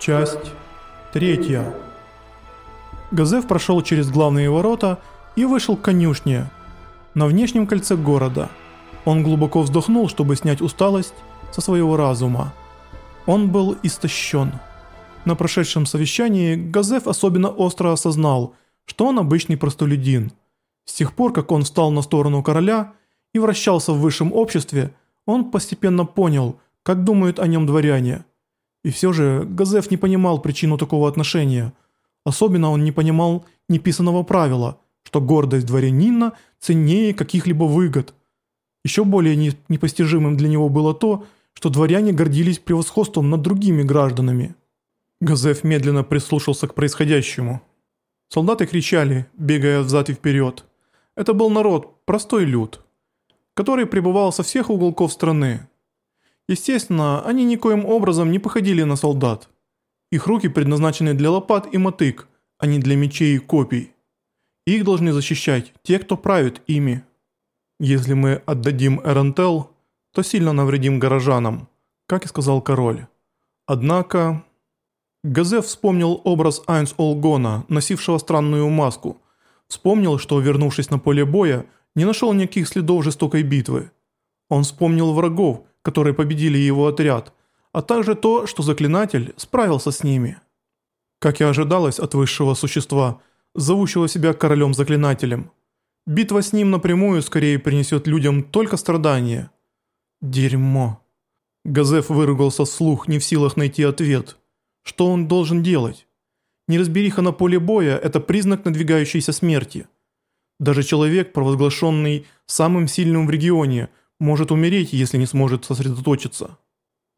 Часть третья. Газев прошел через главные ворота и вышел к конюшне на внешнем кольце города. Он глубоко вздохнул, чтобы снять усталость со своего разума. Он был истощен. На прошедшем совещании Газев особенно остро осознал, что он обычный простолюдин. С тех пор, как он встал на сторону короля и вращался в высшем обществе, он постепенно понял, как думают о нем дворяне – и все же Газеф не понимал причину такого отношения. Особенно он не понимал неписанного правила, что гордость дворянина ценнее каких-либо выгод. Еще более непостижимым для него было то, что дворяне гордились превосходством над другими гражданами. Газеф медленно прислушался к происходящему. Солдаты кричали, бегая взад и вперед. Это был народ, простой люд, который пребывал со всех уголков страны. Естественно, они никоим образом не походили на солдат. Их руки предназначены для лопат и мотык, а не для мечей и копий. Их должны защищать те, кто правит ими. Если мы отдадим Эрентел, то сильно навредим горожанам, как и сказал король. Однако... Газеф вспомнил образ Айнс Олгона, носившего странную маску. Вспомнил, что, вернувшись на поле боя, не нашел никаких следов жестокой битвы. Он вспомнил врагов, которые победили его отряд, а также то, что заклинатель справился с ними. Как и ожидалось от высшего существа, зовущего себя королем-заклинателем, битва с ним напрямую скорее принесет людям только страдания. Дерьмо. Газеф выругался вслух, не в силах найти ответ. Что он должен делать? Неразбериха на поле боя – это признак надвигающейся смерти. Даже человек, провозглашенный самым сильным в регионе – может умереть, если не сможет сосредоточиться.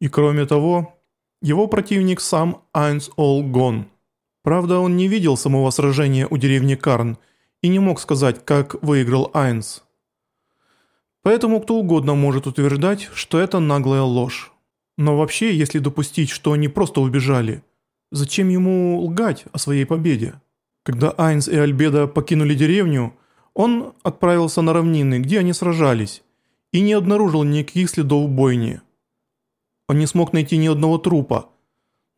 И кроме того, его противник сам Айнс Олгон. Правда, он не видел самого сражения у деревни Карн и не мог сказать, как выиграл Айнс. Поэтому кто угодно может утверждать, что это наглая ложь. Но вообще, если допустить, что они просто убежали, зачем ему лгать о своей победе? Когда Айнс и Альбеда покинули деревню, он отправился на равнины, где они сражались, и не обнаружил никаких следов бойни. Он не смог найти ни одного трупа,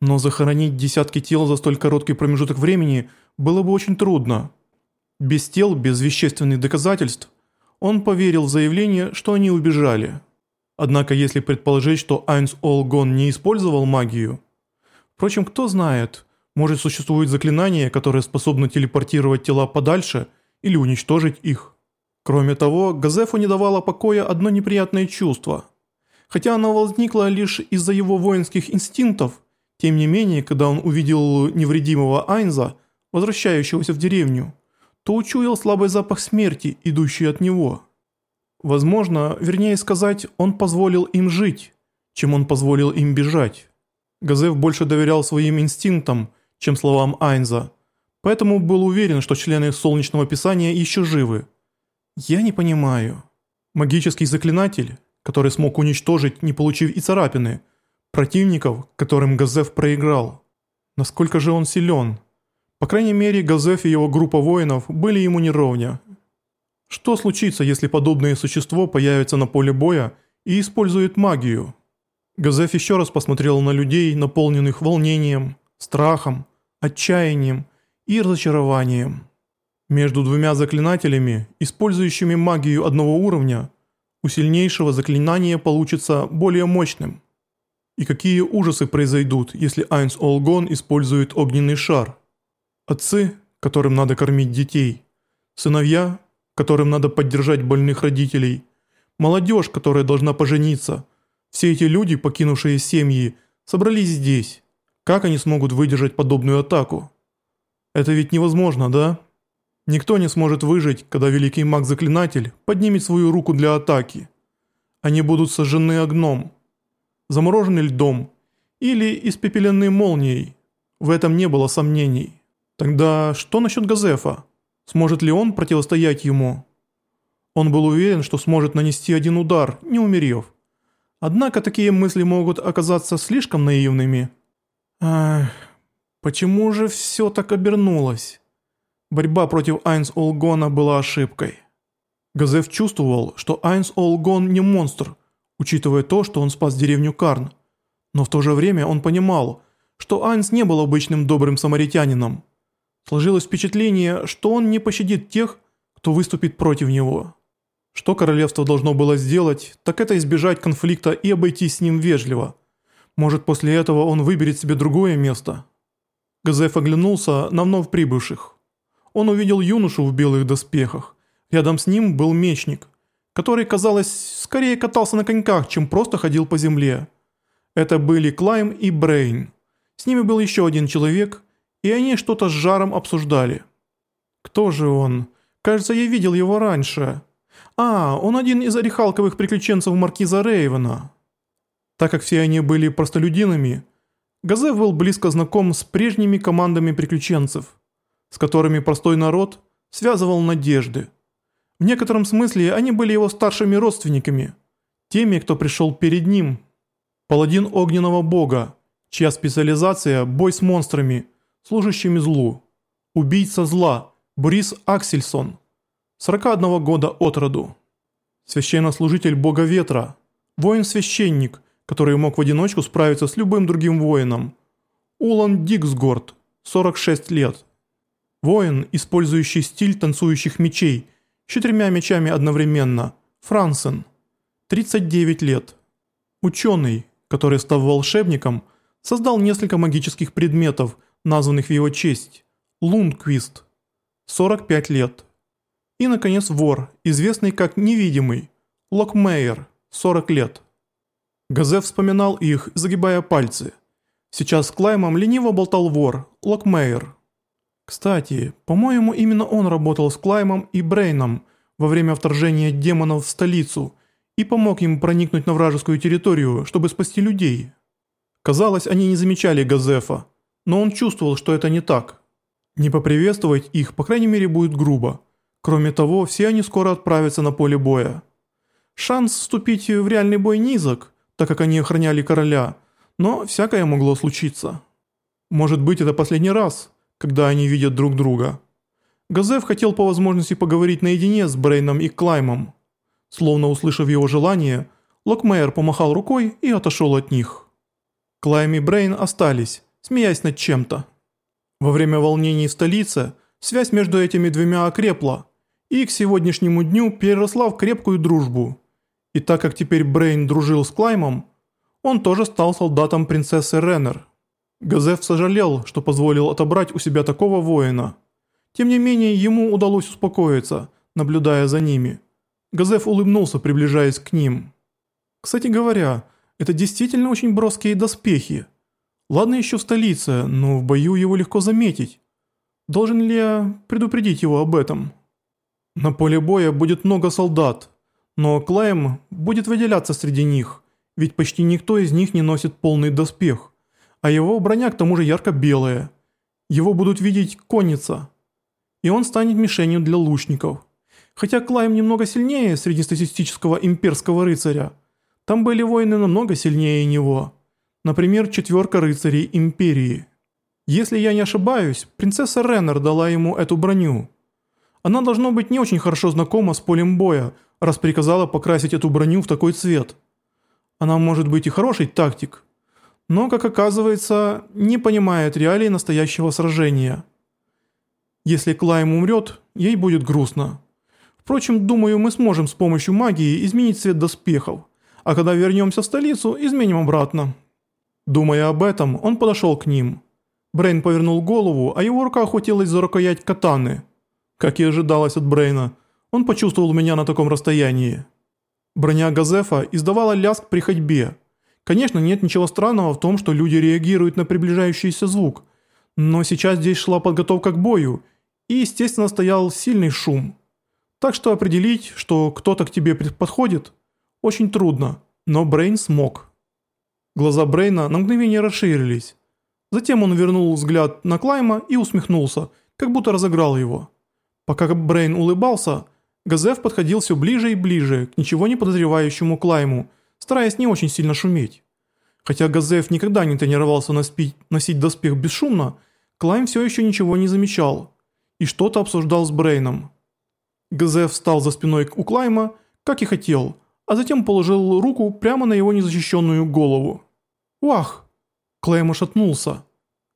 но захоронить десятки тел за столь короткий промежуток времени было бы очень трудно. Без тел, без вещественных доказательств, он поверил в заявление, что они убежали. Однако если предположить, что Айнс Олгон не использовал магию... Впрочем, кто знает, может существует заклинание, которое способно телепортировать тела подальше или уничтожить их. Кроме того, Газефу не давало покоя одно неприятное чувство. Хотя оно возникло лишь из-за его воинских инстинктов, тем не менее, когда он увидел невредимого Айнза, возвращающегося в деревню, то учуял слабый запах смерти, идущий от него. Возможно, вернее сказать, он позволил им жить, чем он позволил им бежать. Газеф больше доверял своим инстинктам, чем словам Айнза, поэтому был уверен, что члены Солнечного Писания еще живы. «Я не понимаю. Магический заклинатель, который смог уничтожить, не получив и царапины, противников, которым Газеф проиграл. Насколько же он силен? По крайней мере, Газеф и его группа воинов были ему неровня. Что случится, если подобное существо появится на поле боя и использует магию?» Газеф еще раз посмотрел на людей, наполненных волнением, страхом, отчаянием и разочарованием. Между двумя заклинателями, использующими магию одного уровня, у сильнейшего заклинания получится более мощным. И какие ужасы произойдут, если Айнс Олгон использует огненный шар? Отцы, которым надо кормить детей, сыновья, которым надо поддержать больных родителей, молодежь, которая должна пожениться. Все эти люди, покинувшие семьи, собрались здесь. Как они смогут выдержать подобную атаку? Это ведь невозможно, да? Никто не сможет выжить, когда великий маг-заклинатель поднимет свою руку для атаки. Они будут сожжены огнем, заморожены льдом или испепелены молнией. В этом не было сомнений. Тогда что насчет Газефа? Сможет ли он противостоять ему? Он был уверен, что сможет нанести один удар, не умерев. Однако такие мысли могут оказаться слишком наивными. Ах, почему же все так обернулось? Борьба против Айнс Олгона была ошибкой. Газеф чувствовал, что Айнс Олгон не монстр, учитывая то, что он спас деревню Карн. Но в то же время он понимал, что Айнс не был обычным добрым самаритянином. Сложилось впечатление, что он не пощадит тех, кто выступит против него. Что королевство должно было сделать, так это избежать конфликта и обойтись с ним вежливо. Может, после этого он выберет себе другое место. Газеф оглянулся на вновь прибывших. Он увидел юношу в белых доспехах. Рядом с ним был мечник, который, казалось, скорее катался на коньках, чем просто ходил по земле. Это были Клайм и Брейн. С ними был еще один человек, и они что-то с жаром обсуждали. Кто же он? Кажется, я видел его раньше. А, он один из орехалковых приключенцев Маркиза Рейвена. Так как все они были простолюдинами, Газев был близко знаком с прежними командами приключенцев, с которыми простой народ связывал надежды. В некотором смысле они были его старшими родственниками, теми, кто пришел перед ним. Паладин огненного бога, чья специализация – бой с монстрами, служащими злу. Убийца зла, Борис Аксельсон, 41 года от роду. Священнослужитель бога ветра, воин-священник, который мог в одиночку справиться с любым другим воином. Улан Диксгорд, 46 лет. Воин, использующий стиль танцующих мечей – с четырьмя мечами одновременно. Франсен. 39 лет. Ученый, который, став волшебником, создал несколько магических предметов, названных в его честь. Лундквист. 45 лет. И, наконец, вор, известный как Невидимый. Локмейер. 40 лет. Газе вспоминал их, загибая пальцы. Сейчас с Клаймом лениво болтал вор, Локмейер. Кстати, по-моему, именно он работал с Клаймом и Брейном во время вторжения демонов в столицу и помог им проникнуть на вражескую территорию, чтобы спасти людей. Казалось, они не замечали Газефа, но он чувствовал, что это не так. Не поприветствовать их, по крайней мере, будет грубо. Кроме того, все они скоро отправятся на поле боя. Шанс вступить в реальный бой низок, так как они охраняли короля, но всякое могло случиться. Может быть, это последний раз – когда они видят друг друга. Газев хотел по возможности поговорить наедине с Брейном и Клаймом. Словно услышав его желание, Локмейер помахал рукой и отошел от них. Клайм и Брейн остались, смеясь над чем-то. Во время волнений в столице связь между этими двумя окрепла и к сегодняшнему дню переросла в крепкую дружбу. И так как теперь Брейн дружил с Клаймом, он тоже стал солдатом принцессы Реннер. Газеф сожалел, что позволил отобрать у себя такого воина. Тем не менее, ему удалось успокоиться, наблюдая за ними. Газеф улыбнулся, приближаясь к ним. Кстати говоря, это действительно очень броские доспехи. Ладно еще в столице, но в бою его легко заметить. Должен ли я предупредить его об этом? На поле боя будет много солдат, но Клайм будет выделяться среди них, ведь почти никто из них не носит полный доспех а его броня к тому же ярко-белая. Его будут видеть конница. И он станет мишенью для лучников. Хотя Клайм немного сильнее среднестатистического имперского рыцаря, там были воины намного сильнее него. Например, четверка рыцарей империи. Если я не ошибаюсь, принцесса Реннер дала ему эту броню. Она должно быть не очень хорошо знакома с полем боя, раз приказала покрасить эту броню в такой цвет. Она может быть и хороший тактик, но, как оказывается, не понимает реалий настоящего сражения. Если Клайм умрет, ей будет грустно. Впрочем, думаю, мы сможем с помощью магии изменить цвет доспехов, а когда вернемся в столицу, изменим обратно. Думая об этом, он подошел к ним. Брейн повернул голову, а его рука охватилась за рукоять катаны. Как и ожидалось от Брейна, он почувствовал меня на таком расстоянии. Броня Газефа издавала лязг при ходьбе, Конечно, нет ничего странного в том, что люди реагируют на приближающийся звук, но сейчас здесь шла подготовка к бою, и, естественно, стоял сильный шум. Так что определить, что кто-то к тебе подходит, очень трудно, но Брейн смог. Глаза Брейна на мгновение расширились. Затем он вернул взгляд на Клайма и усмехнулся, как будто разыграл его. Пока Брейн улыбался, Газеф подходил все ближе и ближе к ничего не подозревающему Клайму, стараясь не очень сильно шуметь. Хотя Газеф никогда не тренировался носить доспех бесшумно, Клайм все еще ничего не замечал и что-то обсуждал с Брейном. Газеф встал за спиной у Клайма, как и хотел, а затем положил руку прямо на его незащищенную голову. «Вах!» Клайм ошатнулся,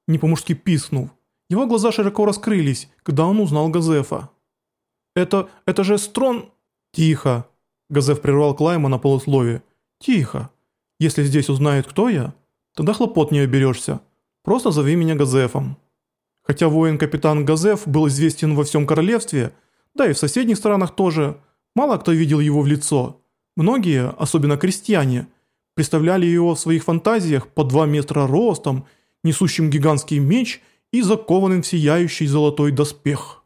не по-мужски пискнув. Его глаза широко раскрылись, когда он узнал Газефа. «Это... это же Строн...» «Тихо!» Газеф прервал Клайма на полусловие. «Тихо! Если здесь узнают, кто я, тогда хлопот не оберешься. Просто зови меня Газефом». Хотя воин-капитан Газеф был известен во всем королевстве, да и в соседних странах тоже, мало кто видел его в лицо. Многие, особенно крестьяне, представляли его в своих фантазиях по два метра ростом, несущим гигантский меч и закованным в сияющий золотой доспех.